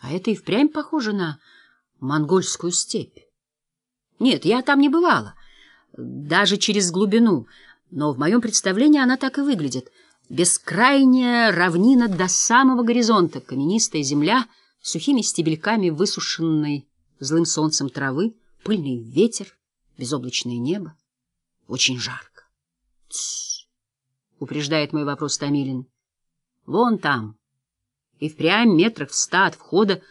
А это и впрямь похоже на монгольскую степь. Нет, я там не бывала, даже через глубину, но в моем представлении она так и выглядит. Бескрайняя равнина до самого горизонта, каменистая земля — сухими стебельками высушенной злым солнцем травы, пыльный ветер, безоблачное небо. Очень жарко. Тссс, упреждает мой вопрос Томилин. Вон там, и впрямь метрах в ста от входа,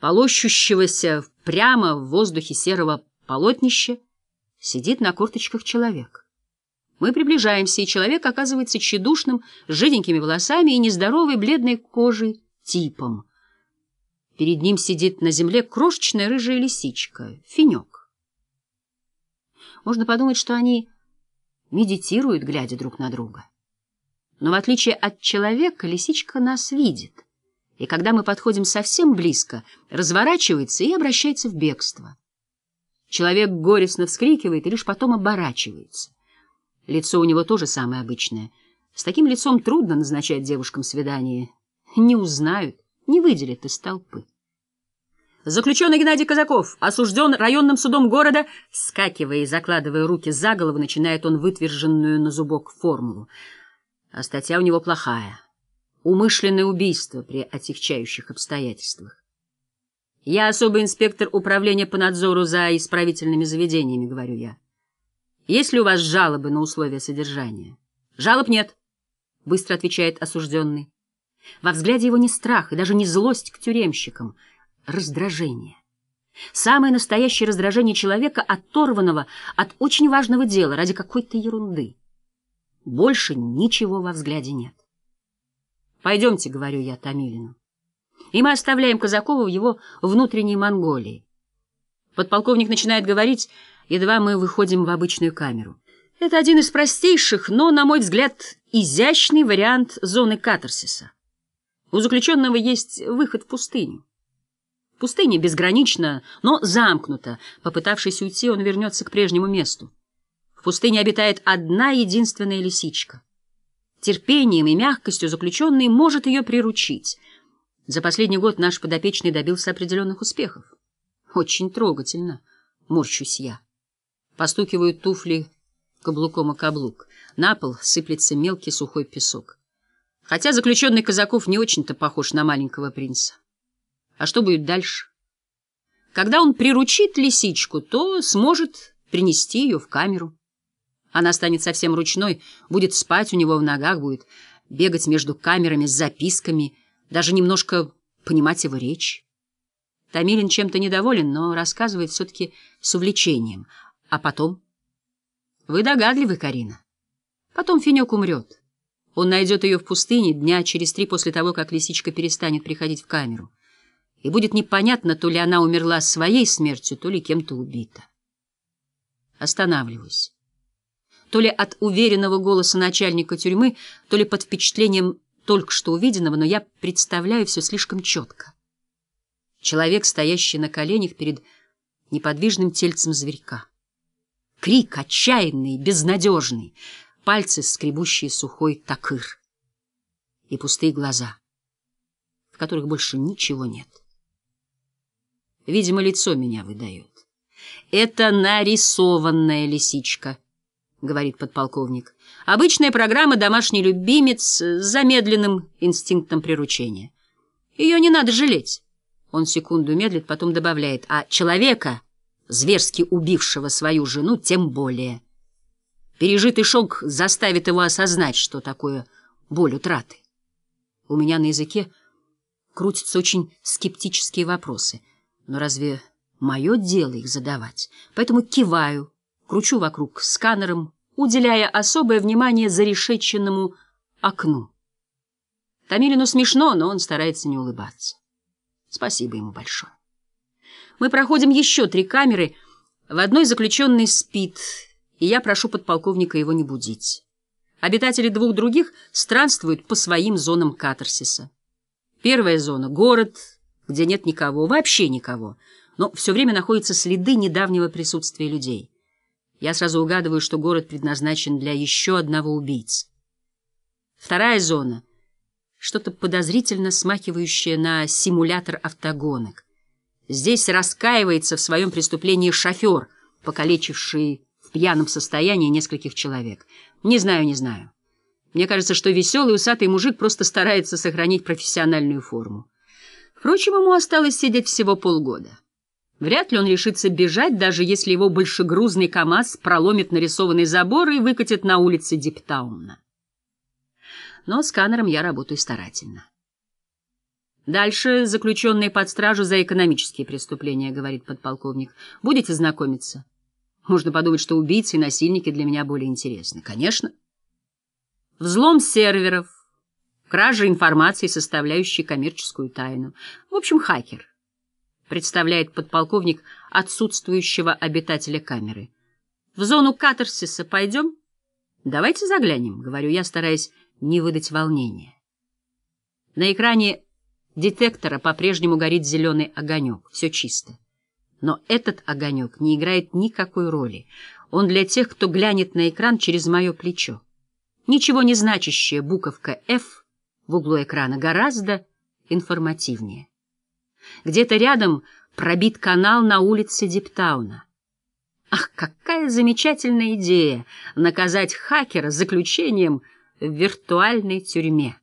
полощущегося прямо в воздухе серого полотнища, сидит на корточках человек. Мы приближаемся, и человек оказывается тщедушным, с жиденькими волосами и нездоровой бледной кожей типом — Перед ним сидит на земле крошечная рыжая лисичка, финек. Можно подумать, что они медитируют, глядя друг на друга. Но в отличие от человека, лисичка нас видит, и когда мы подходим совсем близко, разворачивается и обращается в бегство. Человек горестно вскрикивает и лишь потом оборачивается. Лицо у него тоже самое обычное. С таким лицом трудно назначать девушкам свидание. Не узнают не выделит из толпы. Заключенный Геннадий Казаков осужден районным судом города, скакивая и закладывая руки за голову, начинает он вытверженную на зубок формулу. А статья у него плохая. Умышленное убийство при отягчающих обстоятельствах. Я особый инспектор управления по надзору за исправительными заведениями, говорю я. Есть ли у вас жалобы на условия содержания? Жалоб нет, быстро отвечает осужденный. Во взгляде его не страх и даже не злость к тюремщикам, раздражение. Самое настоящее раздражение человека, оторванного от очень важного дела ради какой-то ерунды. Больше ничего во взгляде нет. «Пойдемте», — говорю я Томилину. И мы оставляем Казакова в его внутренней Монголии. Подполковник начинает говорить, едва мы выходим в обычную камеру. Это один из простейших, но, на мой взгляд, изящный вариант зоны катарсиса. У заключенного есть выход в пустыню. Пустыня безгранична, но замкнута. Попытавшись уйти, он вернется к прежнему месту. В пустыне обитает одна единственная лисичка. Терпением и мягкостью заключенный может ее приручить. За последний год наш подопечный добился определенных успехов. Очень трогательно, морщусь я. Постукивают туфли каблуком о каблук. На пол сыплется мелкий сухой песок. Хотя заключенный Казаков не очень-то похож на маленького принца. А что будет дальше? Когда он приручит лисичку, то сможет принести ее в камеру. Она станет совсем ручной, будет спать у него в ногах, будет бегать между камерами с записками, даже немножко понимать его речь. Томилин чем-то недоволен, но рассказывает все-таки с увлечением. А потом? Вы догадливы, Карина. Потом Финек умрет. Он найдет ее в пустыне дня через три после того, как лисичка перестанет приходить в камеру. И будет непонятно, то ли она умерла своей смертью, то ли кем-то убита. Останавливаюсь. То ли от уверенного голоса начальника тюрьмы, то ли под впечатлением только что увиденного, но я представляю все слишком четко. Человек, стоящий на коленях перед неподвижным тельцем зверька. Крик отчаянный, безнадежный — пальцы, скребущие сухой такыр, и пустые глаза, в которых больше ничего нет. Видимо, лицо меня выдает. «Это нарисованная лисичка», — говорит подполковник. «Обычная программа «Домашний любимец» с замедленным инстинктом приручения. Ее не надо жалеть». Он секунду медлит, потом добавляет. «А человека, зверски убившего свою жену, тем более». Пережитый шок заставит его осознать, что такое боль утраты. У меня на языке крутятся очень скептические вопросы. Но разве мое дело их задавать? Поэтому киваю, кручу вокруг сканером, уделяя особое внимание зарешеченному окну. Тамилину смешно, но он старается не улыбаться. Спасибо ему большое. Мы проходим еще три камеры. В одной заключенный спит и я прошу подполковника его не будить. Обитатели двух других странствуют по своим зонам катарсиса. Первая зона — город, где нет никого, вообще никого, но все время находятся следы недавнего присутствия людей. Я сразу угадываю, что город предназначен для еще одного убийцы. Вторая зона — что-то подозрительно смахивающее на симулятор автогонок. Здесь раскаивается в своем преступлении шофер, покалечивший в пьяном состоянии нескольких человек. Не знаю, не знаю. Мне кажется, что веселый усатый мужик просто старается сохранить профессиональную форму. Впрочем, ему осталось сидеть всего полгода. Вряд ли он решится бежать, даже если его большегрузный КАМАЗ проломит нарисованный забор и выкатит на улице Диптауна. Но с сканером я работаю старательно. Дальше заключенные под стражу за экономические преступления, говорит подполковник. Будете знакомиться? Можно подумать, что убийцы и насильники для меня более интересны. Конечно. Взлом серверов, кража информации, составляющей коммерческую тайну. В общем, хакер, представляет подполковник отсутствующего обитателя камеры. В зону катарсиса пойдем? Давайте заглянем, говорю я, стараясь не выдать волнения. На экране детектора по-прежнему горит зеленый огонек, все чисто. Но этот огонек не играет никакой роли. Он для тех, кто глянет на экран через мое плечо. Ничего не значащая буковка «F» в углу экрана гораздо информативнее. Где-то рядом пробит канал на улице Диптауна. Ах, какая замечательная идея наказать хакера заключением в виртуальной тюрьме!